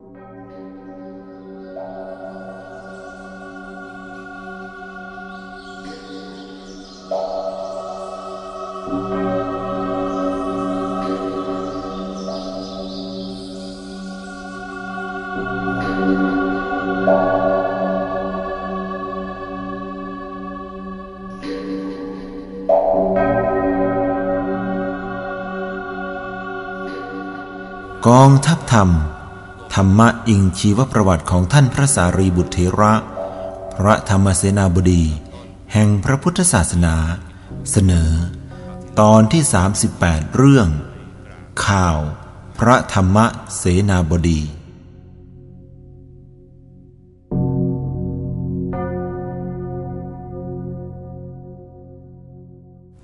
กองทัพธ รรมธรรมะอิงชีวประวัติของท่านพระสารีบุตรเถระ พระธรรมเสนาบดี แห่งพระพุทธศาสนา เสนอ ตอนที่ 38 เรื่อง ข่าว พระธรรมเสนาบดี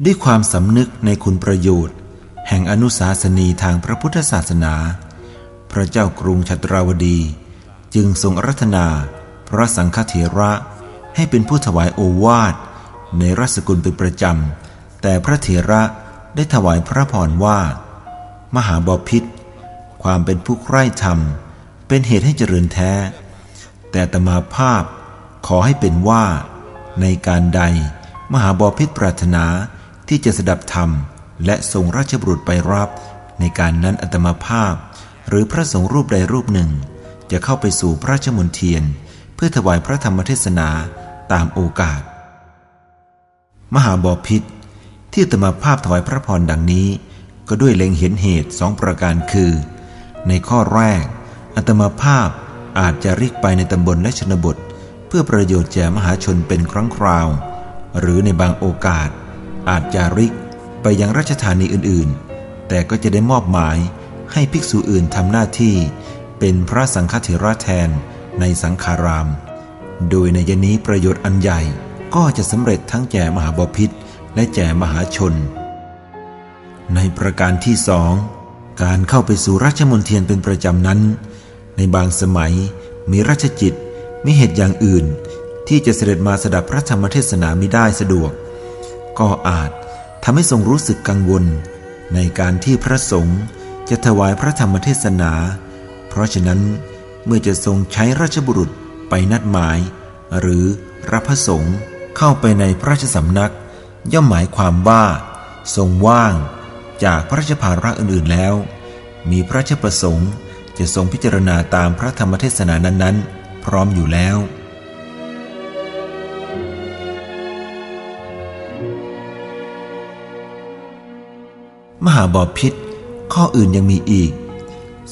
ด้วยความสำนึกในคุณประโยชน์ แห่งอนุสาสนีทางพระพุทธศาสนา พระเจ้ากรุงชัตราวดี จึงทรงรัตนาพระสังฆเถระให้เป็นผู้ถวายโอวาท ในรัศกุลเป็นประจำ แต่พระเถระได้ถวายพระพรว่า มหาบพิษ ความเป็นผู้ใคร่ธรรม เป็นเหตุให้เจริญแท้ แต่ตมาภาพขอให้เป็นว่า ในการใดมหาบพิษปรารถนาที่จะสดับธรรม และส่งราชบุตรไปรับในการนั้นอัตมาภาพ หรือพระสงฆ์รูปใดรูปหนึ่ง จะเข้าไปสู่พระราชมณฑียน เพื่อถวายพระธรรมเทศนาตามโอกาส มหาบอพิษที่อัตมาภาพถวายพระพรดังนี้ ก็ด้วยเล็งเห็นเหตุสองประการคือ ในข้อแรก อัตมาภาพอาจจะริกไปในตำบลและชนบท เพื่อประโยชน์แก่มหาชนเป็นครั้งคราว หรือในบางโอกาส อาจจะริกไปยังราชธานีอื่นๆ แต่ก็จะได้มอบหมาย ให้ภิกษุอื่นทำหน้าที่ เป็นพระสังฆเถระแทนในสังขาราม โดยในยนี้ประโยชน์อันใหญ่ก็จะสำเร็จทั้งแก่มหาบพิษและแก่มหาชน ในประการที่สองการเข้าไปสู่ราชมนเทียนเป็นประจำนั้น ในบางสมัยมีราชจิตมีเหตุอย่างอื่น ที่จะเสด็จมาสดับพระธรรมเทศนามิได้สะดวก ก็อาจทำให้ทรงรู้สึกกังวล ในการที่พระสงฆ์ จะถวายพระธรรมเทศนา เพราะฉะนั้นเมื่อจะทรงใช้ราชบุรุษไปนัดหมาย หรือรับพระสงฆ์เข้าไปในพระราชสำนัก ย่อมหมายความว่า ทรงว่างจากพระราชภาระอื่นๆแล้ว มีพระราชประสงค์จะทรงพิจารณาตามพระธรรมเทศนานั้นๆ พร้อมอยู่แล้วมหาบอพิษ ข้ออื่นยังมีอีก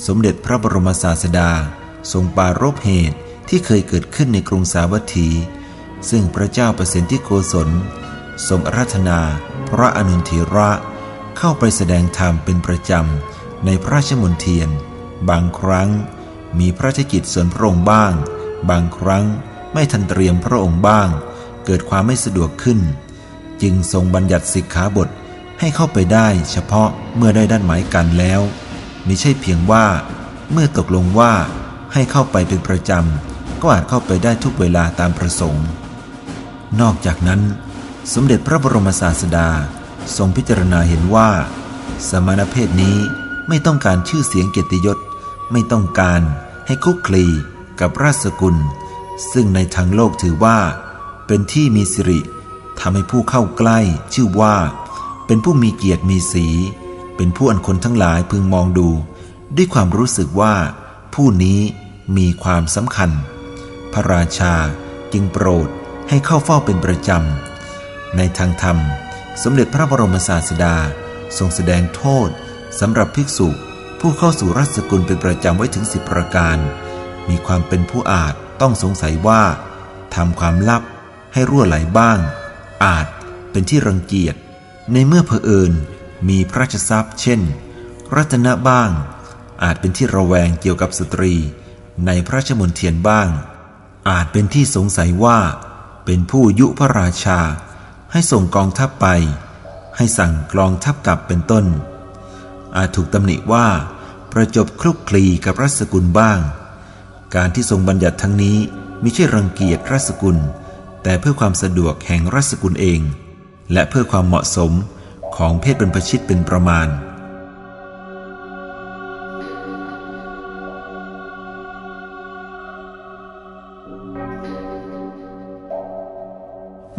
สมเด็จพระบรมศาสดา ทรงปารบเหตุที่เคยเกิดขึ้นในกรุงสาวัตถี ซึ่งพระเจ้าประสิทธิโกศล ทรงอาราธนาพระอนุนทิระ เข้าไปแสดงธรรมเป็นประจำในพระราชมณฑียน บางครั้งมีพระราชกิจส่วนพระองค์บ้าง บางครั้งไม่ทันเตรียมพระองค์บ้าง เกิดความไม่สะดวกขึ้น จึงทรงบัญญัติสิกขาบท ให้เข้าไปได้เฉพาะเมื่อได้ด้านหมายกันแล้วมิใช่เพียงว่าเมื่อตกลงว่าให้เข้าไปเป็นประจำก็อาจเข้าไปได้ทุกเวลาตามประสงค์ นอกจากนั้น สมเด็จพระบรมศาสดาทรงพิจารณาเห็นว่า สมณเพศนี้ไม่ต้องการชื่อเสียงเกียรติยศไม่ต้องการให้คุกคลีกับราชกุล ซึ่งในทางโลกถือว่า เป็นที่มีสิริทำให้ผู้เข้าใกล้ชื่อว่า เป็นผู้มีเกียรติมีสี เป็นผู้อันคนทั้งหลายพึงมองดู ด้วยความรู้สึกว่า ผู้นี้มีความสำคัญ พระราชาจึงโปรดให้เข้าเฝ้าเป็นประจำ ในทางธรรม สมเด็จพระบรมศาสดาทรงแสดงโทษสำหรับภิกษุผู้เข้าสู่รัศกุลเป็นประจำไว้ถึงสิบประการ มีความเป็นผู้อาจต้องสงสัยว่าทำความลับให้รั่วไหลบ้าง อาจเป็นที่รังเกียจ ในเมื่อเผอิญมีพระราชทรัพย์ เช่น รัตนะบ้าง อาจเป็นที่ระแวงเกี่ยวกับสตรี ในพระราชมนเทียนบ้าง อาจเป็นที่สงสัยว่า เป็นผู้ยุพระราชา ให้ส่งกองทัพไป ให้สั่งกองทัพกลับเป็นต้น อาจถูกตำหนิว่า ประจบคลุกคลีกับรัศกุลบ้าง การที่ทรงบัญญัติทั้งนี้ไม่ใช่รังเกียจรัศกุล แต่เพื่อความสะดวกแห่งรัศกุลเอง และเพื่อความเหมาะสมของเพศบรรพชิตเป็นประมาณ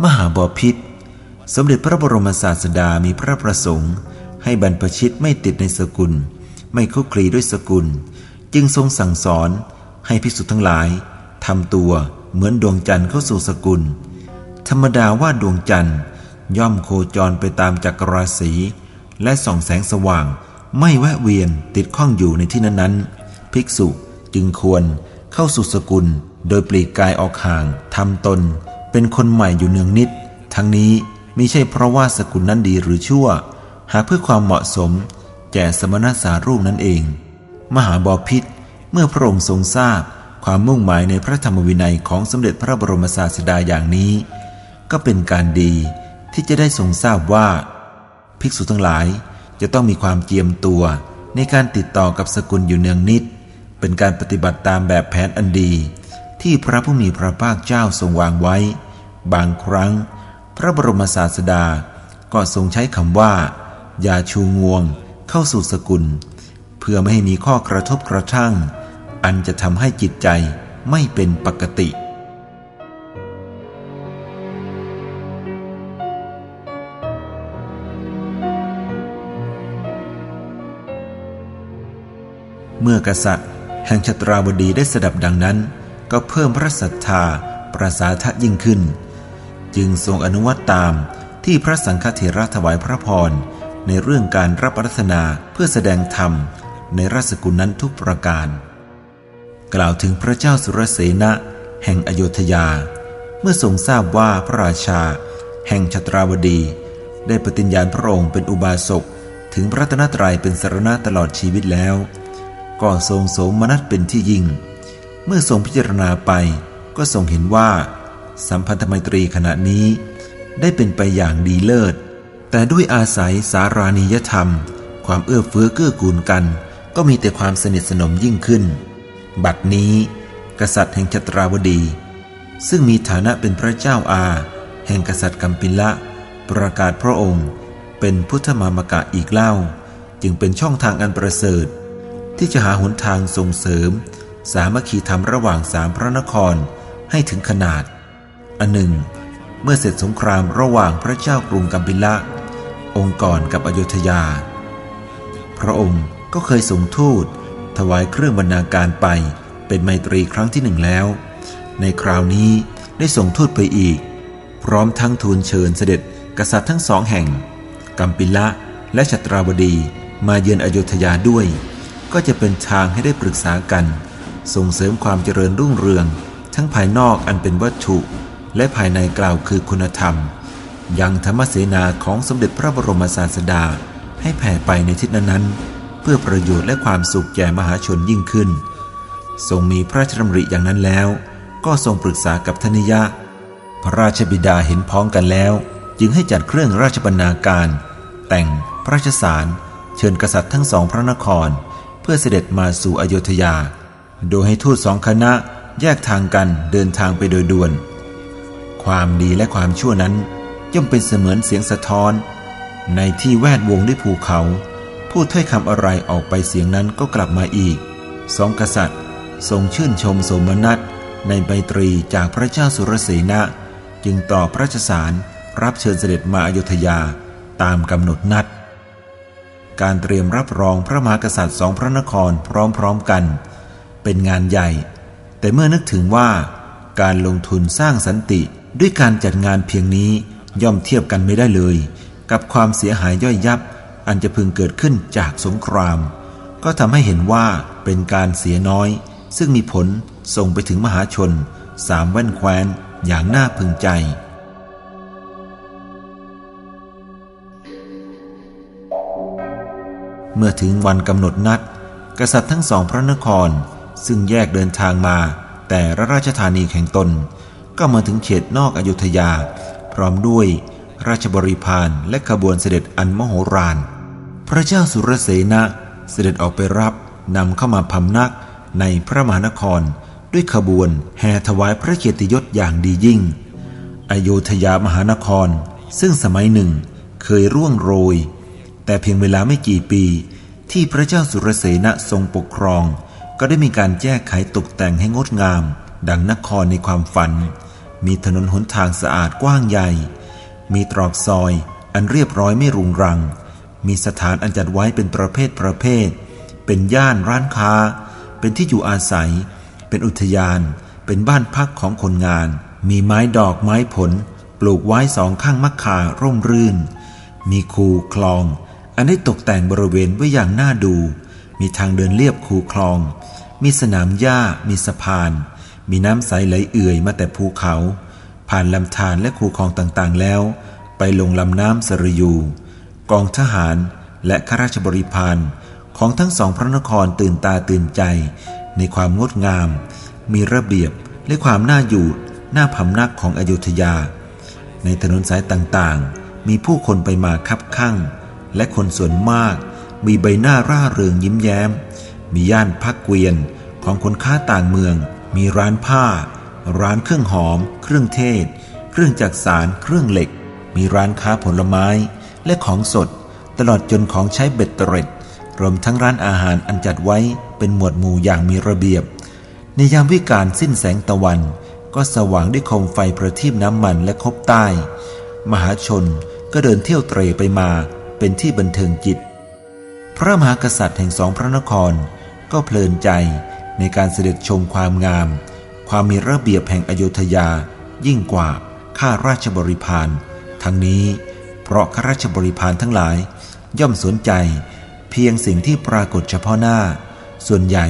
มหาบอพิษสมเด็จพระบรมศาสดามีพระประสงค์ ให้บรรพชิตไม่ติดในสกุล ไม่คุกคลีด้วยสกุล จึงทรงสั่งสอนให้ภิกษุทั้งหลายทำตัวเหมือนดวงจันทร์เข้าสู่สกุล ธรรมดาว่าดวงจันทร์ ย่อมโคจรไปตามจักรราศีและส่องแสงสว่าง ไม่แวะเวียนติดข้องอยู่ในที่นั้นๆ ภิกษุจึงควรเข้าสู่สกุล โดยปลีกกายออกห่างทำตน เป็นคนใหม่อยู่เนืองนิด ทั้งนี้มิใช่เพราะว่าสกุลนั้นดีหรือชั่ว หากเพื่อความเหมาะสม แก่สมณสารูปนั่นเอง มหาบอพิษเมื่อพระองค์ทรงทราบความมุ่งหมายในพระธรรมวินัยของสมเด็จพระบรมศาสดาอย่างนี้ ก็เป็นการดี ที่จะได้ทรงทราบว่า ภิกษุทั้งหลายจะต้องมีความเจียมตัว ในการติดต่อกับสกุลอยู่เนืองนิด เป็นการปฏิบัติตามแบบแผนอันดี ที่พระผู้มีพระภาคเจ้าทรงวางไว้ บางครั้ง พระบรมศาสดาก็ทรงใช้คำว่า อย่าชูงวง เข้าสู่สกุล เพื่อไม่ให้มีข้อกระทบกระทั่ง อันจะทำให้จิตใจไม่เป็นปกติ เมื่อกษัตริย์ แห่งชตราบดีได้สดับดังนั้น ก็เพิ่มพระศรัทธาประสาทะยิ่งขึ้น จึงทรงอนุวัตตามที่พระสังฆเถระถวายพระพร ในเรื่องการรับรัตนาเพื่อแสดงธรรมในราชกุลนั้นทุกประการ กล่าวถึงพระเจ้าสุรเสนะแห่งอโยธยา เมื่อทรงทราบว่าพระราชา แห่งชตราบดี ได้ปฏิญญาณพระองค์เป็นอุบาสกถึงพระตนตรัยเป็นสารณะตลอดชีวิตแล้ว ก็ทรงโสมนัสเป็นที่ยิ่ง เมื่อทรงพิจารณาไป ก็ทรงเห็นว่า สัมพันธไมตรีขณะนี้ ได้เป็นไปอย่างดีเลิศ แต่ด้วยอาศัยสารานิยธรรม ความเอื้อเฟื้อเกื้อกูลกัน ก็มีแต่ความสนิทสนมยิ่งขึ้น บัดนี้ กษัตริย์แห่งชตราวดี ซึ่งมีฐานะเป็นพระเจ้าอา แห่งกษัตริย์กัมพิละ ประกาศพระองค์ เป็นพุทธมามกะอีกเล่า จึงเป็นช่องทางอันประเสริฐ ที่จะหาหนทางส่งเสริม สามัคคีธรรมระหว่างสามพระนครให้ถึงขนาด อันหนึ่ง เมื่อเสร็จสงครามระหว่างพระเจ้ากรุงกัมพิละ องค์ก่อนกับอโยธยา พระองค์ก็เคยส่งทูตถวายเครื่องบรรณาการไปเป็นไมตรีครั้งที่หนึ่งแล้ว ในคราวนี้ได้ส่งทูตไปอีก พร้อมทั้งทูลเชิญเสด็จกษัตริย์ทั้งสองแห่ง กัมพิละและชัตราบดีมาเยือนอโยธยาด้วย ก็จะเป็นทางให้ได้ปรึกษากัน ส่งเสริมความเจริญรุ่งเรือง ทั้งภายนอกอันเป็นวัตถุ และภายในกล่าวคือคุณธรรม ยังธรรมเสนาของสมเด็จพระบรมศาสดา ให้แผ่ไปในทิศนั้นๆ เพื่อประโยชน์และความสุขแก่มหาชนยิ่งขึ้น ทรงมีพระราชดำริอย่างนั้นแล้ว ก็ทรงปรึกษากับทนิยะ พระราชบิดาเห็นพ้องกันแล้ว จึงให้จัดเครื่องราชบรรณาการ แต่งพระราชสารเชิญกษัตริย์ทั้งสองพระนคร เพื่อเสด็จมาสู่อโยธยา โดยให้ทูตสองคณะแยกทางกันเดินทางไปโดยด่วน ความดีและความชั่วนั้นย่อมเป็นเสมือนเสียงสะท้อน ในที่แวดวงด้วยภูเขา พูดถ้อยคำอะไรออกไปเสียงนั้นก็กลับมาอีก สองกษัตริย์ ทรงชื่นชมสมนัตในใบตรีจากพระเจ้าสุรเสนะ จึงต่อพระราชสารรับเชิญเสด็จมาอโยธยาตามกำหนดนัด การเตรียมรับรองพระมหากษัตริย์สองพระนครพร้อมๆกัน เป็นงานใหญ่ แต่เมื่อนึกถึงว่า การลงทุนสร้างสันติด้วยการจัดงานเพียงนี้ย่อมเทียบกันไม่ได้เลย กับความเสียหายย่อยยับ อันจะพึงเกิดขึ้นจากสงคราม ก็ทำให้เห็นว่าเป็นการเสียน้อย ซึ่งมีผลส่งไปถึงมหาชน สามแว่นแคว้นอย่างน่าพึงใจ เมื่อถึงวันกำหนดนัด กษัตริย์ทั้งสองพระนคร ซึ่งแยกเดินทางมา แต่ละราชธานีแข่งตน ก็มาถึงเขตนอกอยุธยา พร้อมด้วยราชบริพารและขบวนเสด็จอันมโหฬารพระเจ้าสุรเสนะเสด็จออกไปรับนำเข้ามาพำนักในพระมหานคร ด้วยขบวนแห่ถวายพระเกียรติยศอย่างดียิ่ง อโยธยามหานคร ซึ่งสมัยหนึ่งเคยร่วงโรย แต่เพียงเวลาไม่กี่ปี ที่พระเจ้าสุรเสนทรงปกครอง ก็ได้มีการแก้ไขตกแต่งให้งดงาม ดังนครในความฝัน มีถนนหนทางสะอาดกว้างใหญ่ มีตรอกซอย อันเรียบร้อยไม่รุงรัง มีสถานอันจัดไว้เป็นประเภทประเภท เป็นย่านร้านค้า เป็นที่อยู่อาศัย เป็นอุทยาน เป็นบ้านพักของคนงาน มีไม้ดอกไม้ผล ปลูกไว้สองข้างมักคาร่มรื่น มีคูคลอง อันได้ตกแต่งบริเวณไว้อย่างน่าดู มีทางเดินเลียบคูคลอง มีสนามหญ้า มีสะพาน มีน้ำใสไหลเอื่อยมาแต่ภูเขา ผ่านลำธารและคูคลองต่างๆแล้ว ไปลงลำน้ำสรยู กองทหารและข้าราชบริพารของทั้งสองพระนครตื่นตาตื่นใจ ในความงดงาม มีระเบียบและความน่าอยู่น่าพำนักของอยุธยา ในถนนสายต่างๆ มีผู้คนไปมาคับข้าง และคนส่วนมาก มีใบหน้าร่าเริงยิ้มแย้ม มีย่านพักเกวียนของคนค้าต่างเมือง มีร้านผ้า ร้านเครื่องหอม เครื่องเทศ เครื่องจักสาร เครื่องเหล็ก มีร้านค้าผลไม้ และของสด ตลอดจนของใช้เบ็ดเตร็ด รวมทั้งร้านอาหารอันจัดไว้เป็นหมวดหมู่อย่างมีระเบียบ ในยามวิกาลสิ้นแสงตะวัน ก็สว่างด้วยโคมไฟประทีปน้ำมันและคบใต้ มหาชนก็เดินเที่ยวเตรไปมา เป็นที่บันเทิงจิต พระมหากษัตริย์แห่งสองพระนครก็เพลินใจในการเสด็จชมความงาม ความมีระเบียบแห่งอโยธยา ยิ่งกว่าข้าราชบริพารทั้งนี้เพราะข้าราชบริพารทั้งหลาย ย่อมสนใจเพียงสิ่งที่ปรากฏเฉพาะหน้า ส่วนใหญ่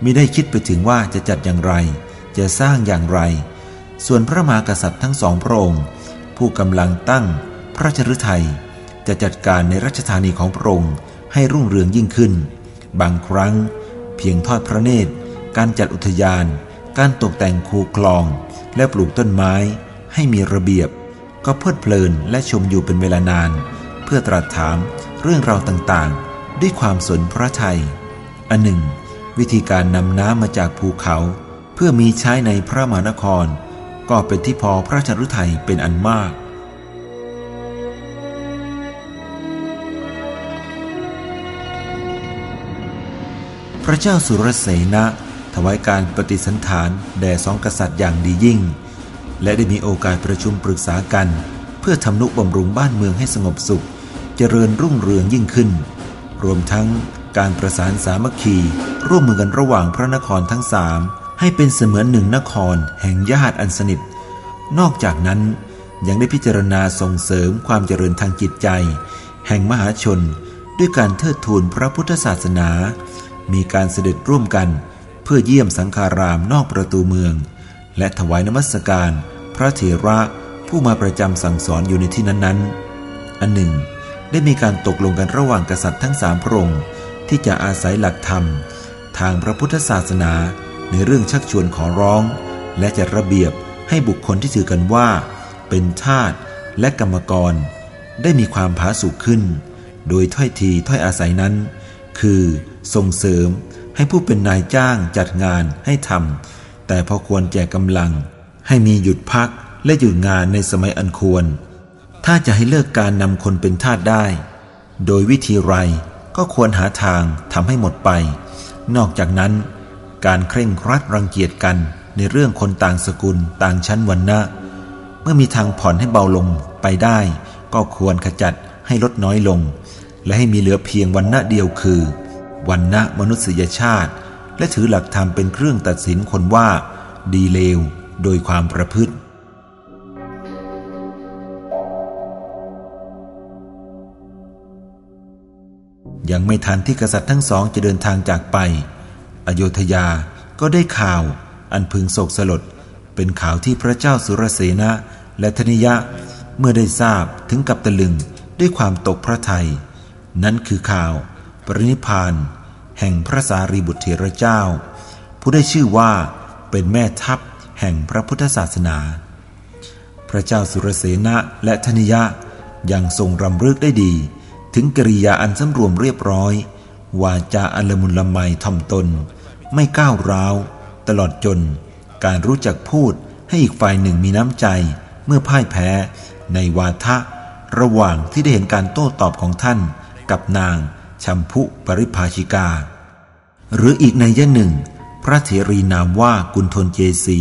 ไม่ได้คิดไปถึงว่าจะจัดอย่างไร จะสร้างอย่างไร ส่วนพระมหากษัตริย์ทั้งสองพระองค์ ผู้กำลังตั้งพระชฤทัย จะจัดการในรัชธานีของพระองค์ให้รุ่งเรืองยิ่งขึ้น บางครั้ง เพียงทอดพระเนตร การจัดอุทยาน การตกแต่งคูคลอง และปลูกต้นไม้ให้มีระเบียบ ก็เพลิดเพลินและชมอยู่เป็นเวลานาน เพื่อตรัสถามเรื่องราวต่างๆ ด้วยความสนพระทัยอันหนึ่ง วิธีการนำน้ำมาจากภูเขา เพื่อมีใช้ในพระมหานคร ก็เป็นที่พอพระชรุทัยเป็นอันมาก พระเจ้าสุรเสนะถวายการปฏิสันฐานแด่สองกษัตริย์อย่างดียิ่ง และได้มีโอกาสประชุมปรึกษากัน เพื่อทำนุบำรุงบ้านเมืองให้สงบสุข เจริญรุ่งเรืองยิ่งขึ้น รวมทั้งการประสานสามัคคี ร่วมมือกันระหว่างพระนครทั้งสามให้เป็นเสมือนหนึ่งนครแห่งญาติอันสนิท นอกจากนั้นยังได้พิจารณาส่งเสริมความเจริญทางจิตใจ แห่งมหาชน ด้วยการเทิดทูนพระพุทธศาสนา มีการเสด็จร่วมกัน เพื่อเยี่ยมสังฆารามนอกประตูเมือง และถวายนมัสการ พระเถระผู้มาประจำสั่งสอนอยู่ในที่นั้นๆ อันหนึ่ง ได้มีการตกลงกันระหว่างกษัตริย์ทั้งสามพระองค์ที่จะอาศัยหลักธรรม ทางพระพุทธศาสนา ในเรื่องชักชวนขอร้อง และจัดระเบียบให้บุคคลที่ถือกันว่า เป็นทาสและกรรมกร ได้มีความผาสุกขึ้น โดยถ้อยทีถ้อยอาศัยนั้น คือ ส่งเสริมให้ผู้เป็นนายจ้างจัดงานให้ทำแต่พอควรแจกกำลัง ให้มีหยุดพักและหยุดงานในสมัยอันควร ถ้าจะให้เลิกการนำคนเป็นทาสได้ โดยวิธีไรก็ควรหาทางทำให้หมดไป นอกจากนั้น การเคร่งครัดรังเกียจกันในเรื่องคนต่างสกุลต่างชั้นวันนะเมื่อมีทางผ่อนให้เบาลงไปได้ ก็ควรขจัดให้ลดน้อยลง และให้มีเหลือเพียงวันณะเดียวคือ วันณะมนุษยชาติ และถือหลักธรรมเป็นเครื่องตัดสินคนว่า ดีเลว โดยความประพฤติ ยังไม่ทันที่กษัตริย์ทั้งสองจะเดินทางจากไป อโยธยาก็ได้ข่าว อันพึงโศกสลด เป็นข่าวที่พระเจ้าสุรเสนะและธนิยะ เมื่อได้ทราบถึงกับตะลึงด้วยความตกพระทยัย นั้นคือข่าว ปรินิพานแห่งพระสารีบุตรเถระเจ้า ผู้ได้ชื่อว่าเป็นแม่ทัพแห่งพระพุทธศาสนา พระเจ้าสุรเสนะและธนิยะยังทรงรำลึกได้ดี ถึงกริยาอันสำรวมเรียบร้อย วาจาอันละมุนละไมถ่อมตน ไม่ก้าวร้าว ตลอดจน การรู้จักพูดให้อีกฝ่ายหนึ่งมีน้ำใจเมื่อพ่ายแพ้ ในวาทะ ระหว่างที่ได้เห็นการโต้ตอบของท่านกับนาง ชัมพุปริภาชิกา หรืออีกในย่หนึ่ง พระเถรีนามว่ากุณฑลเจสี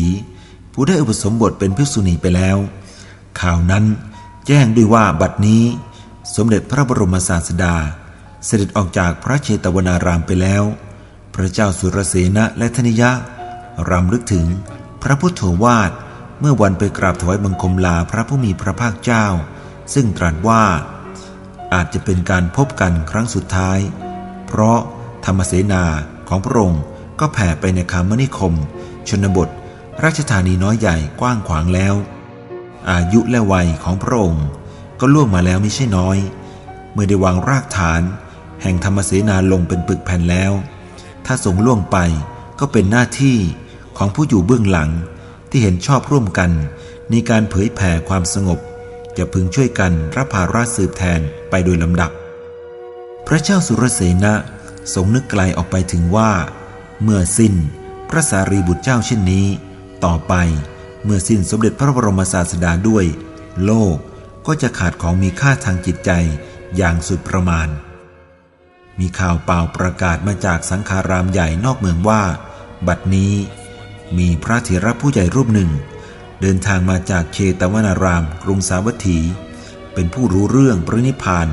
ผู้ได้อุปสมบทเป็นภิกษุณีไปแล้ว ข่าวนั้นแจ้งด้วยว่าบัดนี้ สมเด็จพระบรมศาสดา เสด็จออกจากพระเชตวนารามไปแล้ว พระเจ้าสุรเสนะและธนิยะรำลึกถึงพระพุทธวาทเมื่อวันไปกราบถวายบังคมลาพระผู้มีพระภาคเจ้า ซึ่งตรัสว่า อาจจะเป็นการพบกันครั้งสุดท้าย เพราะธรรมเสนาของพระองค์ก็แผ่ไปในคามนิคม ชนบท ราชธานีน้อยใหญ่กว้างขวางแล้ว อายุและวัยของพระองค์ก็ล่วงมาแล้วไม่ใช่น้อย เมื่อได้วางรากฐาน แห่งธรรมเสนาลงเป็นปึกแผ่นแล้ว ถ้าทรงล่วงไปก็เป็นหน้าที่ของผู้อยู่เบื้องหลังที่เห็นชอบร่วมกันในการเผยแผ่ความสงบ จะพึงช่วยกันรับภาระสืบแทนไปโดยลำดับ พระเจ้าสุรเสนะทรงนึกไกลออกไปถึงว่า เมื่อสิ้นพระสารีบุตรเจ้าเช่นนี้ ต่อไปเมื่อสิ้นสมเด็จพระบรมศาสดาด้วย โลกก็จะขาดของมีค่าทางจิตใจอย่างสุดประมาณ มีข่าวเปล่าประกาศมาจากสังขารามใหญ่นอกเมืองว่า บัดนี้มีพระเถระผู้ใหญ่รูปหนึ่ง เดินทางมาจากเชตวนาราม กรุงสาวัตถี เป็นผู้รู้เรื่องพระนิพพาน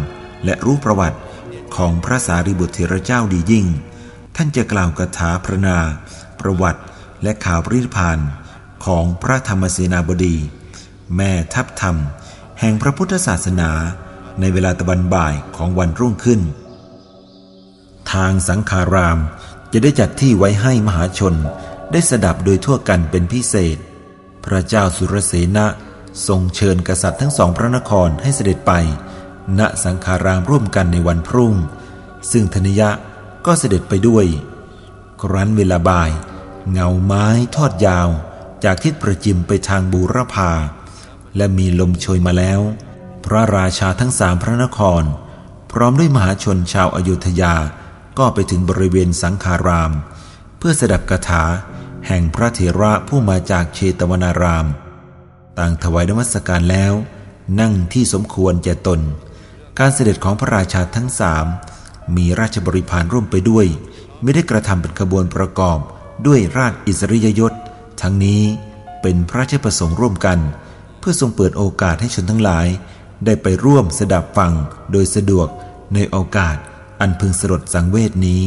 และรู้ประวัติของพระสารีบุตรเถระเจ้าดียิ่ง ท่านจะกล่าวกถาพระนา ประวัติและข่าวพระนิพพานของพระธรรมเสนาบดี แม่ทัพธรรม แห่งพระพุทธศาสนาในเวลาตะบันบ่ายของวันรุ่งขึ้น ทางสังขารามจะได้จัดที่ไว้ให้มหาชนได้สดับโดยทั่วกันเป็นพิเศษ พระเจ้าสุรเสนะทรงเชิญกษัตริย์ทั้งสองพระนครให้เสด็จไป ณสังขารามร่วมกันในวันพรุ่ง ซึ่งธนิยะก็เสด็จไปด้วย ครั้นเวลาบ่าย เงาไม้ทอดยาว จากทิศประจิมไปทางบูรพา และมีลมโชยมาแล้ว พระราชาทั้งสามพระนคร พร้อมด้วยมหาชนชาวอายุทยาก็ไปถึงบริเวณสังขาราม เพื่อสดับกถา แห่งพระเถระผู้มาจากเชตวนาราม ต่างถวายนมัสการแล้ว นั่งที่สมควรแก่ตน การเสด็จของพระราชาทั้งสามมีราชบริพารร่วมไปด้วย ไม่ได้กระทำเป็นขบวนประกอบด้วยราชอิสริยยศ ทั้งนี้เป็นพระราชประสงค์ร่วมกัน เพื่อทรงเปิดโอกาสให้ชนทั้งหลาย ได้ไปร่วมสดับฟังโดยสะดวกในโอกาสอันพึงสลดสังเวชนี้